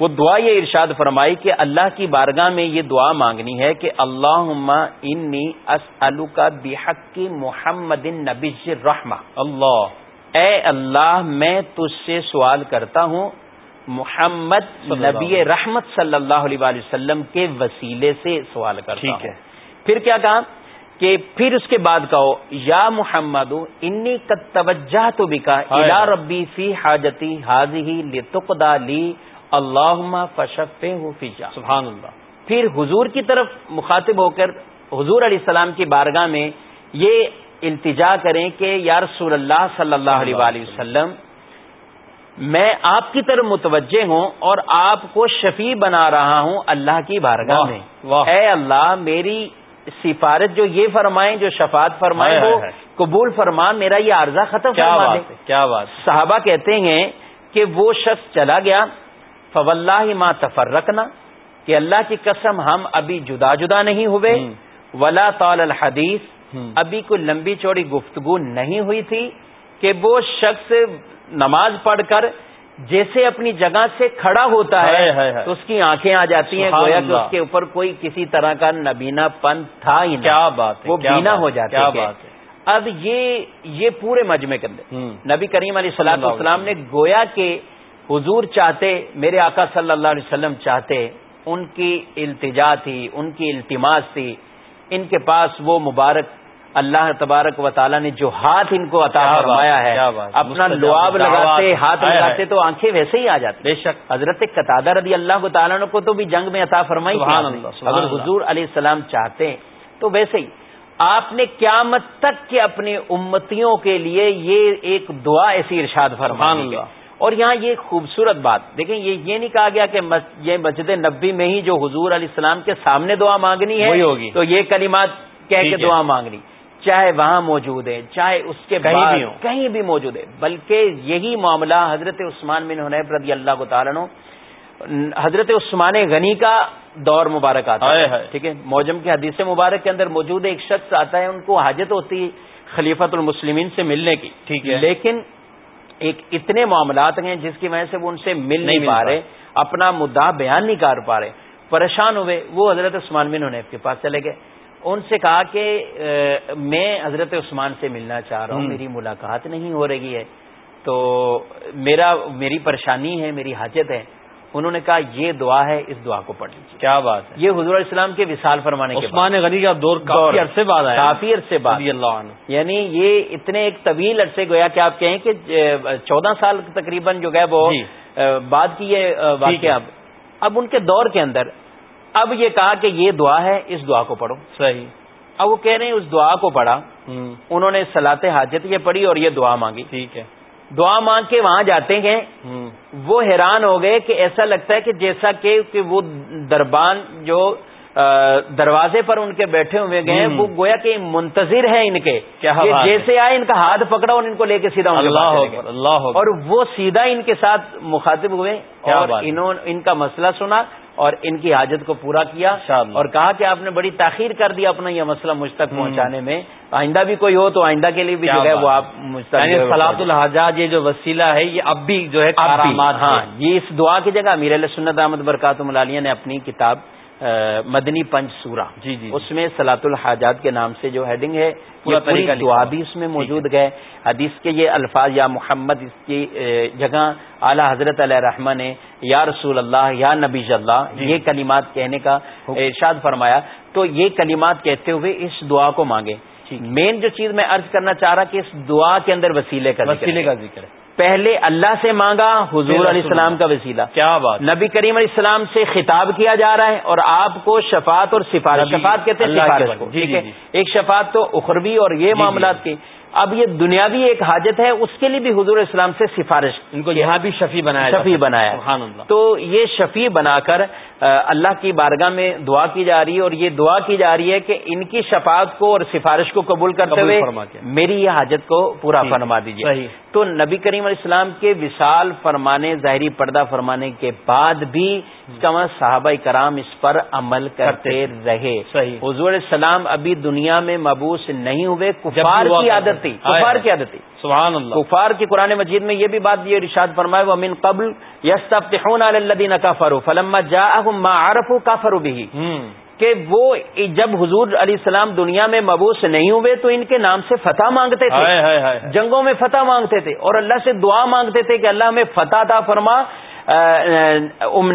B: وہ دعا یہ ارشاد فرمائی کہ اللہ کی بارگاہ میں یہ دعا مانگنی ہے کہ اللہ انی اسلو کا بحق کی محمد نبی رحمہ
A: اللہ۔
B: اے اللہ میں تجھ سے سوال کرتا ہوں محمد نبی رحمت صلی اللہ علیہ وآلہ وسلم کے وسیلے سے سوال کرتا
A: ٹھیک
B: ہوں۔
A: ہے۔
B: پھر کیا کہا کہ پھر اس کے بعد کہو یا محمد انی کا توجہ تو بکا الا۔ ربی فی حاجتی حاضی لتقدا لی اللہ فشف فیجا
A: سبحان اللہ
B: پھر حضور کی طرف مخاطب ہو کر حضور علیہ السلام کی بارگاہ میں یہ التجا کریں کہ یا رسول اللہ صلی اللہ علیہ وآلہ وسلم میں آپ کی طرف متوجہ ہوں اور آپ کو شفیع بنا رہا ہوں اللہ کی بارگاہ میں۔ اے اللہ میری سفارت جو یہ فرمائیں جو شفاعت فرمائیں
A: ہائے،
B: وہ قبول فرما میرا یہ عارضہ ختم
A: کیا
B: فرما دے
A: بات ہے کیا بات
B: صحابہ کہتے ہیں کہ وہ شخص چلا گیا فواللہ ما تفرقنا کہ اللہ کی قسم ہم ابھی جدا جدا نہیں ہوئے۔ ولا طال الحدیث۔ ابھی کوئی لمبی چوڑی گفتگو نہیں ہوئی تھی کہ وہ شخص نماز پڑھ کر جیسے اپنی جگہ سے کھڑا ہوتا ہے۔ تو اس کی آنکھیں آ جاتی ہیں گویا کہ۔ اس کے اوپر کوئی کسی طرح کا نبینا پن تھا ہی
A: کیا بات
B: وہ بینا ہو
A: بات ہے
B: اب یہ یہ پورے مجمع کے اندر۔ نبی کریم علیہ صلاح السلام نے گویا کہ حضور چاہتے میرے آقا صلی اللہ علیہ وسلم چاہتے ان کی التجا تھی ان کی التماس تھی ان کے پاس وہ مبارک اللہ تبارک و تعالیٰ نے جو ہاتھ ان کو عطا فرمایا
A: ہے،۔
B: اپنا
A: دعوات،
B: لگاتے ہاتھ لگاتے۔ تو آنکھیں ویسے ہی آ جاتی
A: بے شک
B: حضرت قطادہ رضی اللہ تعالیٰ کو تو بھی جنگ میں عطا فرمائی اگر۔ حضور علیہ السلام چاہتے تو ویسے ہی آپ نے قیامت تک کے اپنی امتیوں کے لیے یہ ایک دعا ایسی ارشاد
A: اللہ۔
B: اور یہاں یہ خوبصورت بات دیکھیں یہ یہ نہیں کہا گیا کہ یہ مسجد نبی میں ہی جو حضور علیہ السلام کے سامنے دعا مانگنی ہے۔ تو یہ کلمات کہہ کے۔ دعا مانگنی چاہے وہاں موجود ہے چاہے اس کے
A: کہیں بھی ہوں۔
B: کہیں بھی موجود ہے بلکہ یہی معاملہ حضرت عثمان بن حنیف رضی اللہ تعالیٰ عنہ حضرت عثمان غنی کا دور مبارک آتا ہے۔ ٹھیک ہے؟ موجم کے حدیث مبارک کے اندر موجود ایک شخص آتا ہے ان کو حاجت ہوتی ہے خلیفت المسلمین سے ملنے کی۔
A: ٹھیک ہے۔
B: لیکن ایک اتنے معاملات ہیں جس کی وجہ سے وہ ان سے مل
A: نہیں
B: پا رہے۔ اپنا مدعا بیان نہیں کر پا رہے۔ پریشان ہوئے وہ حضرت عثمان بن حنیف کے پاس چلے گئے۔ ان سے کہا کہ میں حضرت عثمان سے ملنا چاہ رہا ہوں۔ میری ملاقات نہیں ہو رہی ہے۔ تو میرا میری پریشانی ہے میری حاجت ہے۔ انہوں نے کہا یہ دعا ہے اس دعا کو پڑھ لیجیے۔
A: کیا بات ہے۔
B: یہ حضور علیہ السلام کے وصال فرمانے کے
A: عثمان غنی کا دور کافی عرصے بعد آیا۔
B: کافی عرصے بعد۔
A: رضی اللہ عنہ۔
B: یعنی یہ اتنے ایک طویل عرصے گویا کہ آپ کہیں کہ چودہ سال تقریباً جو ہے وہ
A: جی۔
B: بعد کی یہ۔ واقعہ۔ اب ان کے دور کے اندر اب یہ کہا کہ یہ دعا ہے اس دعا کو پڑھو۔
A: صحیح۔
B: اب وہ کہہ رہے ہیں اس دعا کو پڑھا۔
A: ہوں،
B: انہوں نے سلاط حاجت یہ پڑھی اور یہ دعا مانگی۔
A: ٹھیک ہے۔
B: دعا مانگ کے وہاں جاتے ہیں۔ وہ حیران ہو گئے کہ ایسا لگتا ہے کہ جیسا کہ کہ وہ دربان جو دروازے پر ان کے بیٹھے ہوئے گئے ہیں۔ وہ گویا کہ منتظر ہیں ان کے۔ جیسے آئے ان کا ہاتھ پکڑا اور ان کو لے کے سیدھا
A: اللہ
B: اور وہ سیدھا ان کے ساتھ مخاطب ہوئے اور ان کا مسئلہ سنا۔ اور ان کی حاجت کو پورا کیا۔ اور کہا کہ آپ نے بڑی تاخیر کر دیا اپنا یہ مسئلہ مجھ تک پہنچانے میں آئندہ بھی کوئی ہو تو آئندہ کے لیے بھی
A: کیا
B: جو ہے وہ۔ آپ
A: یعنی سلاط
B: پہنچائیں۔
A: الحاجات یہ جو وسیلہ ہے یہ اب بھی جو ہے۔
B: ہاں یہ اس دعا کی جگہ امیر علیہ سنت احمد برکات ملالیہ نے اپنی کتاب مدنی پنچ سورہ
A: جی، جی۔
B: اس میں سلاط الحاجات کے نام سے جو ہیڈنگ ہے یہ پوری دعا۔ بھی اس میں موجود گئے حدیث کے یہ الفاظ یا محمد اس کی جگہ اعلی حضرت علیہ رحمٰ نے یا رسول اللہ یا نبی اللہ
A: جی۔
B: یہ کلمات کہنے کا ارشاد فرمایا تو یہ کلمات کہتے ہوئے اس دعا کو مانگے مین جو چیز میں عرض کرنا چاہ رہا کہ اس دعا کے اندر وسیلے کا
A: وسیلے کا ذکر ہے۔
B: پہلے اللہ سے مانگا حضور علیہ السلام کا وسیلہ۔
A: کیا بات۔
B: نبی کریم علیہ السلام سے خطاب کیا جا رہا ہے اور آپ کو شفاعت اور سفارش شفاعت کہتے ہیں سفارش کو ٹھیک ہے؟ ایک شفاعت تو اخروی اور یہ معاملات کی اب یہ دنیاوی ایک حاجت ہے اس کے لیے بھی حضور اسلام سے سفارش
A: ان کو یہاں بھی شفیع بنایا
B: شفیع بنایا۔ تو یہ شفیع بنا کر اللہ کی بارگاہ میں دعا کی جا رہی ہے اور یہ دعا کی جا رہی ہے کہ ان کی شفاعت کو اور سفارش کو قبول کرتے ہوئے میری یہ حاجت کو پورا فرما دیجیے تو نبی کریم علیہ السلام کے وشال فرمانے ظاہری پردہ فرمانے کے بعد بھی صحابہ کرام اس پر عمل کرتے رہے۔ حضور السلام ابھی دنیا میں مبوس نہیں ہوئے کفار کی عادت تھی۔ کفار کی عادت تھی۔
A: سبحان اللہ۔
B: کفار کی قرآن مجید میں یہ بھی بات یہ رشاد فرمائے وہ امین قبل یس الدین کا فرو فلم جا عرف کا فرو بھی کہ وہ جب حضور علیہ السلام دنیا میں مبوس نہیں ہوئے تو ان کے نام سے فتح مانگتے تھے۔ جنگوں میں فتح مانگتے تھے اور اللہ سے دعا مانگتے تھے کہ اللہ میں فتح تھا فرما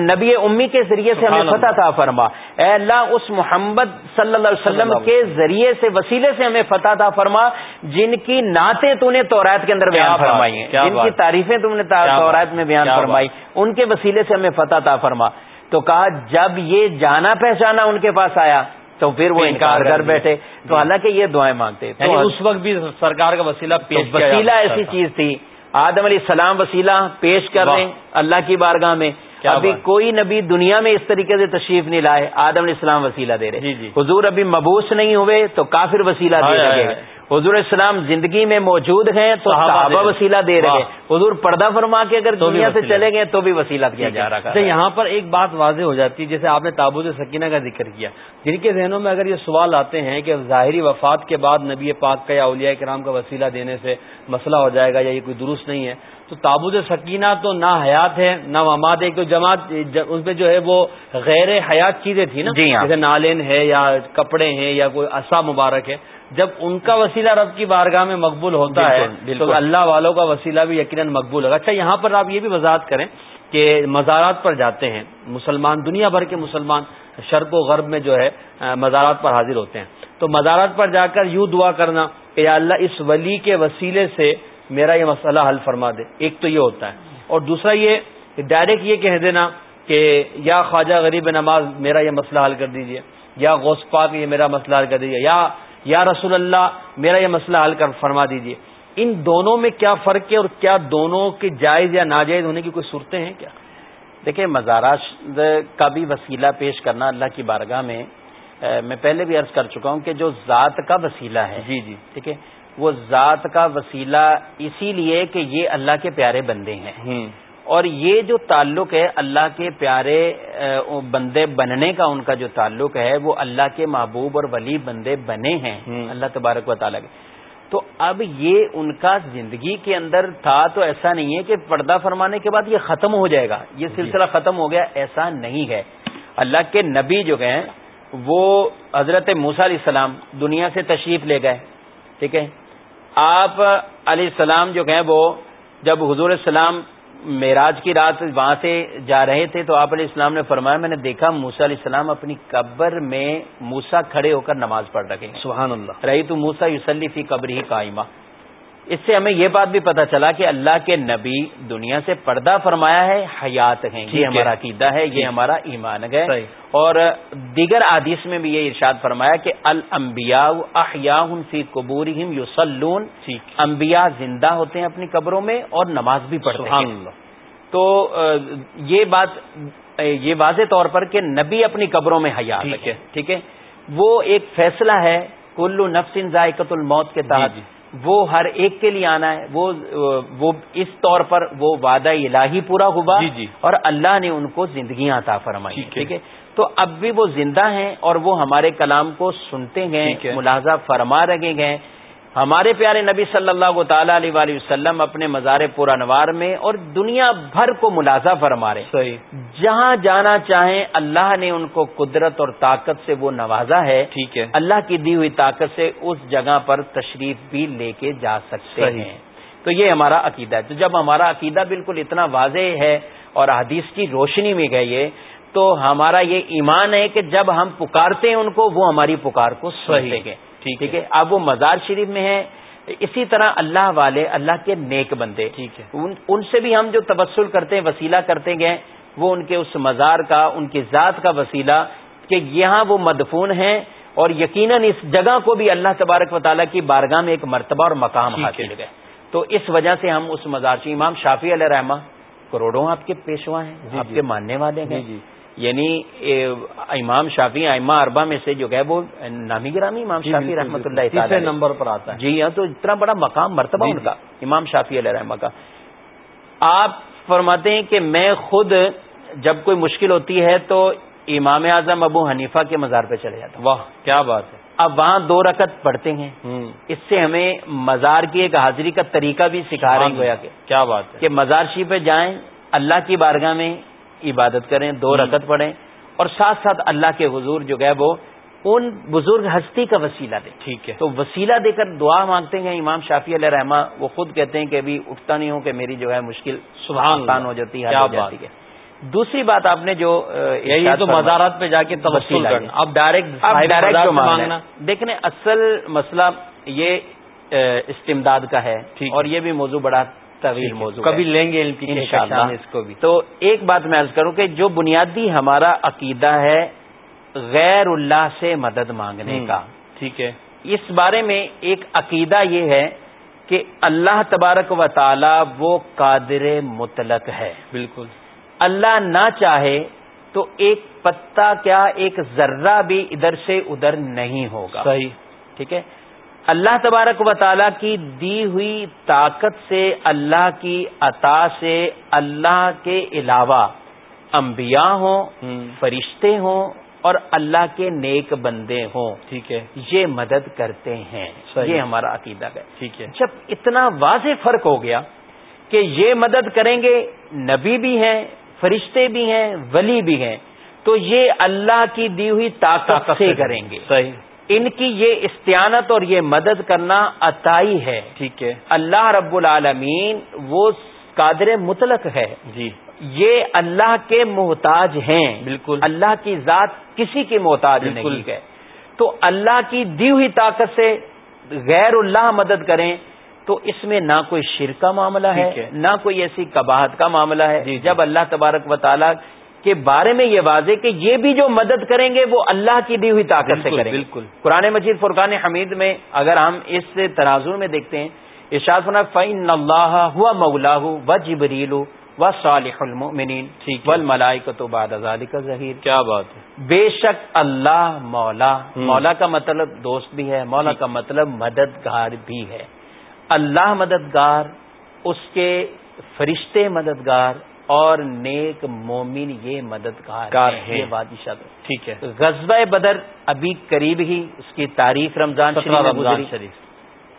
B: نبی امی کے ذریعے سے ہمیں فتح تھا فرما۔ اے اللہ اس محمد صلی اللہ علیہ وسلم کے ذریعے سے وسیلے سے ہمیں فتح تھا فرما جن کی نعتیں تو نے تورات کے اندر بیان فرمائی ہیں جن کی تعریفیں تم نے تورات میں بیان فرمائی ان کے وسیلے سے ہمیں فتح تھا فرما۔ تو کہا جب یہ جانا پہچانا ان کے پاس آیا تو پھر وہ انکار کر بیٹھے۔ تو حالانکہ یہ دعائیں مانگتے۔
A: یعنی اس وقت بھی سرکار کا وسیلہ پیش
B: وسیلہ ایسی چیز تھی۔ آدم علیہ السلام وسیلہ پیش کر رہے اللہ کی بارگاہ میں۔ ابھی کوئی نبی دنیا میں اس طریقے سے تشریف نہیں لائے آدم علیہ السلام وسیلہ دے رہے۔ جی، جی۔ حضور ابھی مبوس نہیں ہوئے تو کافر وسیلہ دے رہے حضور اسلام زندگی میں موجود ہیں تو صحابہ وسیلہ دے رہے ہیں۔ حضور پردہ فرما کے اگر دنیا سے چلے گئے تو بھی وسیلہ کیا جا رہا ہے۔
A: یہاں پر ایک بات واضح ہو جاتی ہے جیسے آپ نے تابوت سکینہ کا ذکر کیا۔ جن کے ذہنوں میں اگر یہ سوال آتے ہیں کہ ظاہری وفات کے بعد نبی پاک کا یا اولیاء کرام کا وسیلہ دینے سے مسئلہ ہو جائے گا یا یہ کوئی درست نہیں ہے تو تابوت سکینہ تو نہ حیات ہے نہ مماد ہے۔ تو جماعت اس میں جو ہے وہ غیر حیات چیزیں تھیں نا۔ جی ہاں۔ جیسے نالین ہے یا کپڑے ہیں یا کوئی اصا مبارک ہے۔ جب ان کا وسیلہ رب کی بارگاہ میں مقبول ہوتا ہے تو اللہ والوں کا وسیلہ بھی یقیناً مقبول ہوگا۔ اچھا یہاں پر آپ یہ بھی وضاحت کریں کہ مزارات پر جاتے ہیں مسلمان دنیا بھر کے مسلمان شرق و غرب میں جو ہے مزارات پر حاضر ہوتے ہیں۔ تو مزارات پر جا کر یوں دعا کرنا کہ یا اللہ اس ولی کے وسیلے سے میرا یہ مسئلہ حل فرما دے۔ ایک تو یہ ہوتا ہے۔ اور دوسرا یہ کہ ڈائریکٹ یہ کہہ دینا کہ یا خواجہ غریب نماز میرا یہ مسئلہ حل کر دیجیے یا غوث پاک یہ میرا مسئلہ حل کر دیجیے یا یا رسول اللہ میرا یہ مسئلہ حل کر فرما دیجیے ان دونوں میں کیا فرق ہے اور کیا دونوں کے جائز یا ناجائز ہونے کی کوئی صورتیں ہیں کیا؟
B: دیکھیں مزارات کا بھی وسیلہ پیش کرنا اللہ کی بارگاہ میں میں پہلے بھی عرض کر چکا ہوں کہ جو ذات کا وسیلہ ہے
A: جی جی۔
B: ٹھیک ہے وہ ذات کا وسیلہ اسی لیے کہ یہ اللہ کے پیارے بندے ہیں۔ اور یہ جو تعلق ہے اللہ کے پیارے بندے بننے کا ان کا جو تعلق ہے وہ اللہ کے محبوب اور ولی بندے بنے ہیں اللہ تبارک و تعالیٰ کے۔ تو اب یہ ان کا زندگی کے اندر تھا تو ایسا نہیں ہے کہ پردہ فرمانے کے بعد یہ ختم ہو جائے گا۔ یہ جی۔ سلسلہ ختم ہو گیا ایسا نہیں ہے۔ اللہ کے نبی جو گئے وہ حضرت موسا علیہ السلام دنیا سے تشریف لے گئے ٹھیک ہے؟ آپ علیہ السلام جو گئے وہ جب حضور السلام معراج کی رات وہاں سے جا رہے تھے تو آپ علیہ السلام نے فرمایا میں نے دیکھا موسا علیہ السلام اپنی قبر میں موسا کھڑے ہو کر نماز پڑھ رکھے
A: سبحان اللہ۔
B: رہی تو موسا یوسلی فی قبر ہی قائمہ اس سے ہمیں یہ بات بھی پتا چلا کہ اللہ کے نبی دنیا سے پردہ فرمایا ہے حیات ہیں۔ یہ ہمارا عقیدہ ہے یہ ہمارا ایمان ہے۔ اور دیگر عادیث میں بھی یہ ارشاد فرمایا کہ المبیا احیا فی قبور یوسلون انبیاء زندہ ہوتے ہیں اپنی قبروں میں اور نماز بھی پڑھتے ہیں۔ تو یہ بات یہ واضح طور پر کہ نبی اپنی قبروں میں حیات ہے۔ ٹھیک ہے؟ وہ ایک فیصلہ ہے کلو نفس ذائقت الموت کے تحت۔ جی، جی۔ وہ ہر ایک کے لیے آنا ہے۔ وہ وہ اس طور پر وہ وعدہ الہی پورا ہوا جی جی۔ اور اللہ نے ان کو زندگیاں عطا فرمائی ٹھیک ہے۔ تو اب بھی وہ زندہ ہیں اور وہ ہمارے کلام کو سنتے گئے ملازہ فرما رہے گئے ہمارے پیارے نبی صلی اللہ تعالی علیہ وآلہ وسلم اپنے مزار پورانوار میں اور دنیا بھر کو ملازہ فرما رہے صحیح۔ جہاں جانا چاہیں اللہ نے ان کو قدرت اور طاقت سے وہ نوازا ہے۔ ٹھیک ہے۔ اللہ کی دی ہوئی طاقت سے اس جگہ پر تشریف بھی لے کے جا سکتے ہیں۔ تو یہ ہمارا عقیدہ ہے۔ تو جب ہمارا عقیدہ بالکل اتنا واضح ہے اور حدیث کی روشنی میں گئی تو ہمارا یہ ایمان ہے کہ جب ہم پکارتے ہیں ان کو وہ ہماری پکار کو سہتے گئے ٹھیک ہے. اب وہ مزار شریف میں ہے اسی طرح اللہ والے اللہ کے نیک بندے۔
A: ٹھیک ہے.
B: ان سے بھی ہم جو تبسل کرتے ہیں وسیلہ کرتے گئے وہ ان کے اس مزار کا ان کی ذات کا وسیلہ کہ یہاں وہ مدفون ہیں اور یقیناً اس جگہ کو بھی اللہ تبارک و تعالیٰ کی بارگاہ میں ایک مرتبہ اور مقام حاصل گئے تو اس وجہ سے ہم اس مزار سے امام شافی علیہ رحمہ کروڑوں آپ کے پیشوا ہیں جی، آپ جی۔ کے ماننے والے ہیں۔ جی، یعنی امام شافی ایما اربا میں سے جو ہے وہ نامی گرامی امام شافی رحمۃ اللہ
A: تیسرے نمبر پر آتا ہے۔
B: جی ہاں تو اتنا بڑا مقام مرتبہ ان کا امام شافی علیہ رحمہ کا آپ فرماتے ہیں کہ میں خود جب کوئی مشکل ہوتی ہے تو امام اعظم ابو حنیفہ کے مزار پہ چلے جاتا
A: واہ کیا بات ہے۔
B: اب وہاں دو رکت پڑھتے ہیں۔ اس سے ہمیں مزار کی ایک حاضری کا طریقہ بھی سکھا رہے ہیں گویا کہ
A: کیا بات ہے۔
B: کہ مزار شریف پہ جائیں اللہ کی بارگاہ میں عبادت کریں دو رکت پڑھیں اور ساتھ ساتھ اللہ کے حضور جو ہے وہ ان بزرگ ہستی کا وسیلہ دے
A: ٹھیک ہے۔
B: تو وسیلہ دے کر دعا مانگتے ہیں امام شافی علیہ رحمہ وہ خود کہتے ہیں کہ ابھی اٹھتا نہیں ہوں کہ میری جو ہے مشکل سبحان ہو جاتی ہے دوسری بات آپ نے جو
A: یہ تو مزارات پہ جا کے توسیل
B: اب ڈائریکٹ ڈائریکٹ مانگنا۔ دیکھنے اصل مسئلہ یہ استمداد کا ہے اور یہ بھی موضوع بڑا طویل موضوع
A: کبھی لیں گے
B: اس کو بھی تو ایک بات میں عرض کروں کہ جو بنیادی ہمارا عقیدہ ہے غیر اللہ سے مدد مانگنے کا۔
A: ٹھیک ہے۔
B: اس بارے میں ایک عقیدہ یہ ہے کہ اللہ تبارک و تعالی وہ قادر مطلق ہے۔
A: بالکل۔
B: اللہ نہ چاہے تو ایک پتا کیا ایک ذرہ بھی ادھر سے ادھر نہیں ہوگا۔
A: صحیح۔
B: ٹھیک ہے؟ اللہ تبارک و تعالیٰ کی دی ہوئی طاقت سے اللہ کی عطا سے اللہ کے علاوہ انبیاء ہوں فرشتے ہوں اور اللہ کے نیک بندے ہوں۔
A: ٹھیک ہے۔
B: یہ مدد کرتے ہیں۔ یہ ہمارا عقیدہ ہے۔
A: ٹھیک ہے۔
B: جب اتنا واضح فرق ہو گیا کہ یہ مدد کریں گے نبی بھی ہیں فرشتے بھی ہیں ولی بھی ہیں تو یہ اللہ کی دی ہوئی طاقت سے کریں گے۔
A: صحیح۔
B: ان کی یہ استعانت اور یہ مدد کرنا عطائی ہے۔
A: ٹھیک ہے۔
B: اللہ رب العالمین وہ قادر مطلق ہے۔
A: جی۔
B: یہ اللہ کے محتاج ہیں۔
A: بالکل۔
B: اللہ کی ذات کسی کی محتاج نہیں ہے۔ تو اللہ کی دی ہوئی طاقت سے غیر اللہ مدد کریں تو اس میں نہ کوئی شر کا معاملہ ہے نہ کوئی ایسی کباہت کا معاملہ ہے۔ جی۔ جب اللہ تبارک و تعالیٰ کے بارے میں یہ واضح کہ یہ بھی جو مدد کریں گے وہ اللہ کی دی ہوئی طاقت سے کریں
A: بالکل۔
B: قرآن مجید فرقان حمید میں اگر ہم اس تناظر میں دیکھتے ہیں ارشاد فنا فعین اللہ ہوا مولا و جبریل و صالح المؤمنین ول ملائی کا تو باد آزادی کا ظہیر
A: کیا بات ہے؟
B: بے شک اللہ مولا مولا کا مطلب دوست بھی ہے مولا کا مطلب مددگار بھی ہے۔ اللہ مددگار اس کے فرشتے مددگار اور نیک مومن یہ مددگار
A: ہے
B: یہ بادشاہ
A: ٹھیک ہے۔
B: غزبۂ بدر ابھی قریب ہی اس کی تاریخ رمضان
A: رمضان شریف۔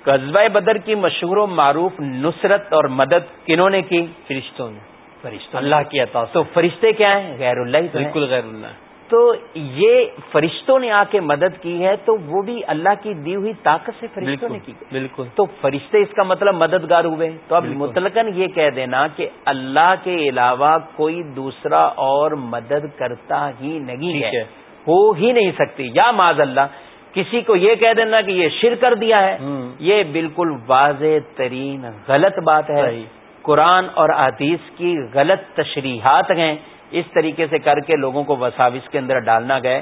B: غزبۂ بدر کی مشہور و معروف نصرت اور مدد کنہوں نے کی؟
A: فرشتوں نے۔
B: فرشتوں اللہ کی عطا تو فرشتے کیا ہیں؟ غیر اللہ
A: بالکل غیر اللہ
B: تو یہ فرشتوں نے آ کے مدد کی ہے تو وہ بھی اللہ کی دی ہوئی طاقت سے فرشتوں نے کی
A: بالکل۔
B: تو فرشتے اس کا مطلب مددگار ہوئے۔ تو اب متلقن یہ کہہ دینا کہ اللہ کے علاوہ کوئی دوسرا اور مدد کرتا ہی نہیں ہے۔ ہو ہی نہیں سکتی۔ یا معذ اللہ کسی کو یہ کہہ دینا کہ یہ شر کر دیا ہے۔ یہ بالکل واضح ترین غلط بات ہے۔ قرآن اور حدیث کی غلط تشریحات ہیں۔ اس طریقے سے کر کے لوگوں کو وساوس کے اندر ڈالنا گئے۔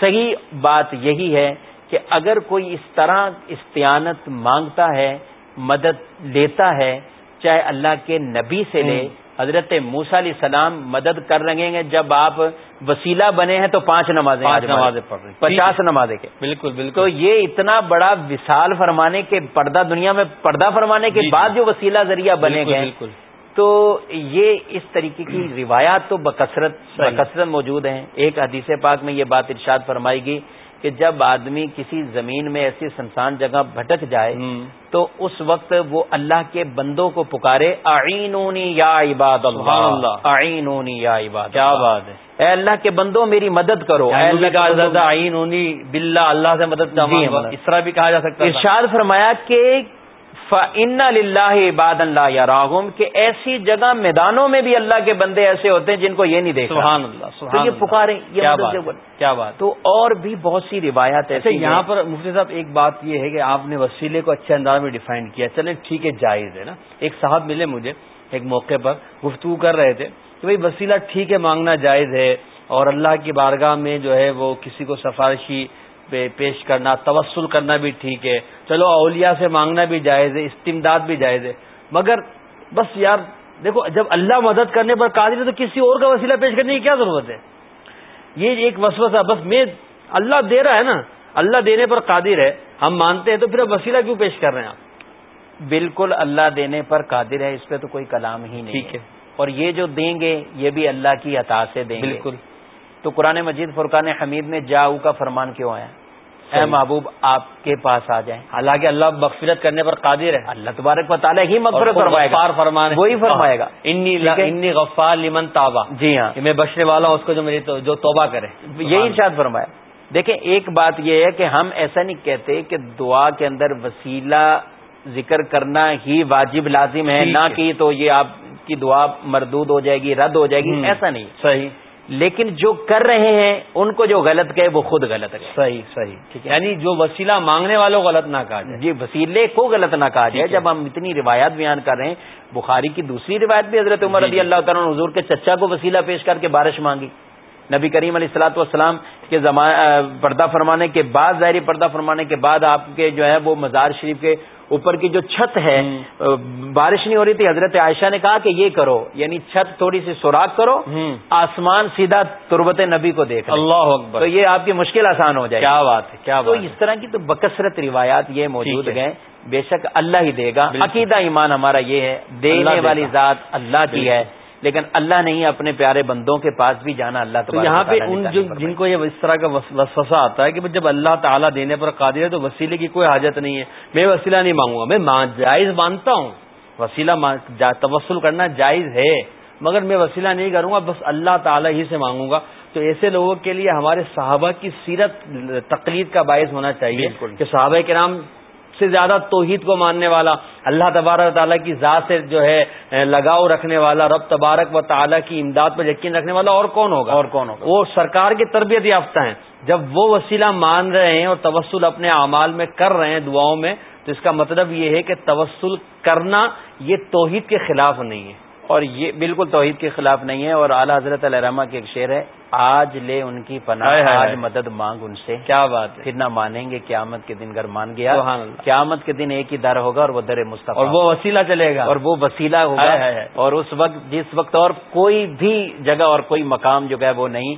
B: صحیح بات یہی ہے کہ اگر کوئی اس طرح استعانت مانگتا ہے مدد لیتا ہے چاہے اللہ کے نبی سے لے حضرت موسا علیہ السلام مدد کر رہے ہیں جب آپ وسیلہ بنے ہیں تو پانچ نمازیں
A: نمازیں پڑھ رہے
B: پچاس نمازیں کے۔
A: بالکل بالکل۔
B: تو یہ اتنا بڑا وشال فرمانے کے پردہ دنیا میں پردہ فرمانے کے جی، جی۔ بعد جو وسیلہ ذریعہ بنے گئے۔ بالکل۔ تو یہ اس طریقے کی روایات تو بکثرت بکثرت موجود ہیں۔ ایک حدیث پاک میں یہ بات ارشاد فرمائی گئی کہ جب آدمی کسی زمین میں ایسی سنسان جگہ بھٹک جائے تو اس وقت وہ اللہ کے بندوں کو پکارے آئینونی یا عباد اللہ. آئینونی یا عباد
A: کیا بات ہے۔
B: اے اللہ کے بندوں میری مدد کرو۔
A: آئینونی بلّہ اللہ سے مدد جی،
B: اس طرح بھی کہا جا سکتا ارشاد فرمایا کہ ان اللہ عباد اللہ یا راہم کہ ایسی جگہ میدانوں میں بھی اللہ کے بندے ایسے ہوتے ہیں جن کو یہ نہیں دیکھ
A: سبحان اللہ سبحان
B: یہ پکارے
A: کیا بات۔
B: تو اور بھی بہت سی روایات
A: ایسے یہاں پر مفتی صاحب ایک بات یہ ہے کہ آپ نے وسیلے کو اچھے انداز میں ڈیفائن کیا۔ چلیں ٹھیک ہے جائز ہے نا۔ ایک صاحب ملے مجھے ایک موقع پر گفتگو کر رہے تھے کہ بھائی وسیلہ ٹھیک ہے مانگنا جائز ہے اور اللہ کی بارگاہ میں جو ہے وہ کسی کو سفارشی پیش کرنا توسل کرنا بھی ٹھیک ہے۔ چلو اولیاء سے مانگنا بھی جائز ہے استمداد بھی جائز ہے۔ مگر بس یار دیکھو جب اللہ مدد کرنے پر قادر ہے تو کسی اور کا وسیلہ پیش کرنے کی کیا ضرورت ہے؟ یہ ایک وسوسہ بس میں اللہ دے رہا ہے نا اللہ دینے پر قادر ہے۔ ہم مانتے ہیں تو پھر وسیلہ کیوں پیش کر رہے ہیں آپ؟
B: بالکل اللہ دینے پر قادر ہے اس پہ تو کوئی کلام ہی نہیں ٹھیک ہے۔ اور یہ جو دیں گے یہ بھی اللہ کی عطا سے دیں گے۔ بالکل۔ تو قرآن مجید فرقان حمید میں جاؤ کا فرمان کیوں آیا؟ اے محبوب آپ کے پاس آ جائیں۔
A: حالانکہ اللہ مغفرت کرنے پر قادر ہے۔
B: اللہ تبارک و تعالیٰ ہی مغفرت فرمائے گا۔
A: فرمان
B: وہی فرمائے گا۔
A: انی غفار لمن تابا
B: جی ہاں۔
A: میں بچنے والا ہوں اس کو جو میری جو توبہ کرے۔
B: یہی ارشاد فرمایا۔ دیکھیں ایک بات یہ ہے کہ ہم ایسا نہیں کہتے کہ دعا کے اندر وسیلہ ذکر کرنا ہی واجب لازم ہے۔ نہ کہ تو یہ آپ کی دعا مردود ہو جائے گی رد ہو جائے گی ایسا نہیں۔
A: صحیح۔
B: لیکن جو کر رہے ہیں ان کو جو غلط کہے وہ خود غلط ہے
A: صحیح صحیح ٹھیک ہے۔ یعنی جو وسیلہ مانگنے والوں غلط نہ کہا جائے۔
B: جی وسیلے کو غلط نہ کہا جائے۔ جب ہم اتنی روایات بیان کر رہے ہیں بخاری کی دوسری روایت بھی حضرت عمر جی، رضی جی۔ اللہ تعالیٰ حضور کے چچا کو وسیلہ پیش کر کے بارش مانگی۔ نبی کریم علیہ السلاۃ والسلام کے پردہ فرمانے کے بعد ظاہری پردہ فرمانے کے بعد آپ کے جو ہے وہ مزار شریف کے اوپر کی جو چھت ہے بارش نہیں ہو رہی تھی حضرت عائشہ نے کہا کہ یہ کرو یعنی چھت تھوڑی سی سوراخ کرو آسمان سیدھا تربت نبی کو دیکھ
A: اللہ اکبر۔
B: تو یہ آپ کی مشکل آسان ہو جائے
A: کیا بات ہے کیا
B: تو اس طرح کی تو بکثرت روایات یہ موجود ہیں۔ بے شک اللہ ہی دے گا۔ عقیدہ ایمان ہمارا یہ ہے۔ دینے والی ذات اللہ کی ہے۔ لیکن اللہ نہیں اپنے پیارے بندوں کے پاس بھی جانا اللہ
A: تو یہاں پہ ان جن کو یہ اس طرح کا وسوسہ آتا ہے کہ جب اللہ تعالیٰ دینے پر قادر ہے تو وسیلے کی کوئی حاجت نہیں ہے۔ میں وسیلہ نہیں مانگوں گا میں جائز مانتا ہوں۔ وسیلہ توسل کرنا جائز ہے مگر میں وسیلہ نہیں کروں گا بس اللہ تعالیٰ ہی سے مانگوں گا۔ تو ایسے لوگوں کے لیے ہمارے صحابہ کی سیرت تقلید کا باعث ہونا چاہیے کہ صحابہ کے نام سے زیادہ توحید کو ماننے والا اللہ تبارک تعالیٰ کی ذات سے جو ہے لگاؤ رکھنے والا رب تبارک و تعالیٰ کی امداد پر یقین رکھنے والا اور کون ہوگا؟
B: اور کون ہوگا؟
A: وہ سرکار کی تربیت یافتہ ہیں۔ جب وہ وسیلہ مان رہے ہیں اور توسل اپنے اعمال میں کر رہے ہیں دعاؤں میں تو اس کا مطلب یہ ہے کہ توسل کرنا یہ توحید کے خلاف نہیں ہے۔
B: اور یہ بالکل توحید کے خلاف نہیں ہے اور اعلیٰ حضرت علیہ کی ایک شعر ہے آج لے ان کی پناہ آج مدد مانگ ان سے۔
A: کیا بات
B: پھر نہ مانیں گے قیامت کے دن گھر مان گیا۔ قیامت کے دن ایک ہی در ہوگا اور وہ در مستقبل
A: اور وہ وسیلہ چلے گا۔
B: اور وہ وسیلہ ہوگا۔ اور اس وقت جس وقت اور کوئی بھی جگہ اور کوئی مقام جو ہے وہ نہیں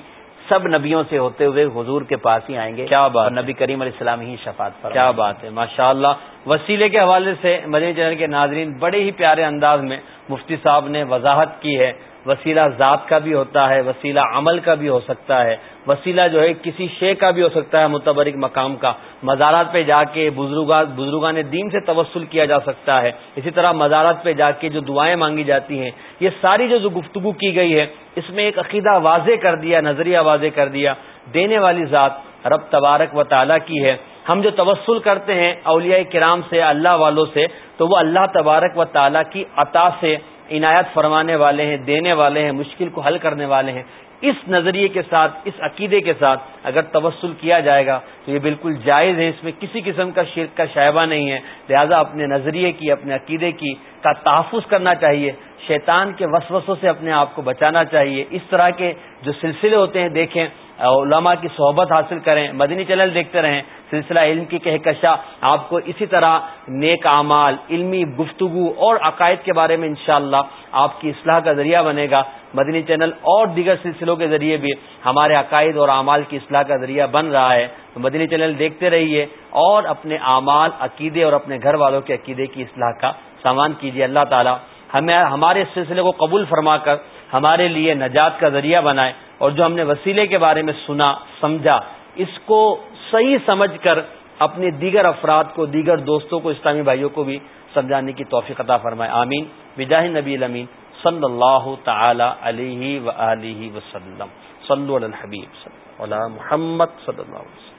B: سب نبیوں سے ہوتے ہوئے حضور کے پاس ہی آئیں گے
A: کیا بات اور
B: نبی کریم علیہ السلام ہی شفاعت
A: پر کیا بات ہے ماشاء اللہ وسیلے کے حوالے سے مدنی چینل کے ناظرین بڑے ہی پیارے انداز میں مفتی صاحب نے وضاحت کی ہے۔ وسیلہ ذات کا بھی ہوتا ہے، وسیلہ عمل کا بھی ہو سکتا ہے، وسیلہ جو ہے کسی شے کا بھی ہو سکتا ہے متبرک مقام کا۔ مزارات پہ جا کے بزرگان دین سے توسل کیا جا سکتا ہے۔ اسی طرح مزارات پہ جا کے جو دعائیں مانگی جاتی ہیں، یہ ساری جو جو گفتگو کی گئی ہے، اس میں ایک عقیدہ واضح کر دیا، نظریہ واضح کر دیا۔ دینے والی ذات رب تبارک و تعالیٰ کی ہے۔ ہم جو توسل کرتے ہیں اولیاء کرام سے، اللہ والوں سے، تو وہ اللہ تبارک و تعالیٰ کی عطا سے عنایت فرمانے والے ہیں، دینے والے ہیں، مشکل کو حل کرنے والے ہیں۔ اس نظریے کے ساتھ، اس عقیدے کے ساتھ اگر توسل کیا جائے گا تو یہ بالکل جائز ہے۔ اس میں کسی قسم کا شرک کا شائبہ نہیں ہے۔ لہذا اپنے نظریے کی، اپنے عقیدے کی کا تحفظ کرنا چاہیے۔ شیطان کے وسوسوں سے اپنے آپ کو بچانا چاہیے۔ اس طرح کے جو سلسلے ہوتے ہیں، دیکھیں علماء کی صحبت حاصل کریں، مدنی چینل دیکھتے رہیں، سلسلہ علم کی کہکشا آپ کو اسی طرح نیک اعمال، علمی گفتگو اور عقائد کے بارے میں انشاءاللہ آپ کی اصلاح کا ذریعہ بنے گا۔ مدنی چینل اور دیگر سلسلوں کے ذریعے بھی ہمارے عقائد اور اعمال کی اصلاح کا ذریعہ بن رہا ہے۔ تو مدنی چینل دیکھتے رہیے اور اپنے اعمال، عقیدے اور اپنے گھر والوں کے عقیدے کی اصلاح کا سامان کیجیے۔ اللہ تعالیٰ ہمیں ہمارے سلسلے کو قبول فرما کر ہمارے لیے نجات کا ذریعہ بنائے اور جو ہم نے وسیلے کے بارے میں سنا، سمجھا، اس کو صحیح سمجھ کر اپنے دیگر افراد کو، دیگر دوستوں کو، اسلامی بھائیوں کو بھی سمجھانے کی توفیق عطا فرمائے۔ آمین۔ بجاہ نبی الامین صلی اللہ تعالی علیہ و وسلم۔ صلی اللہ محمد صلی اللہ علیہ وسلم۔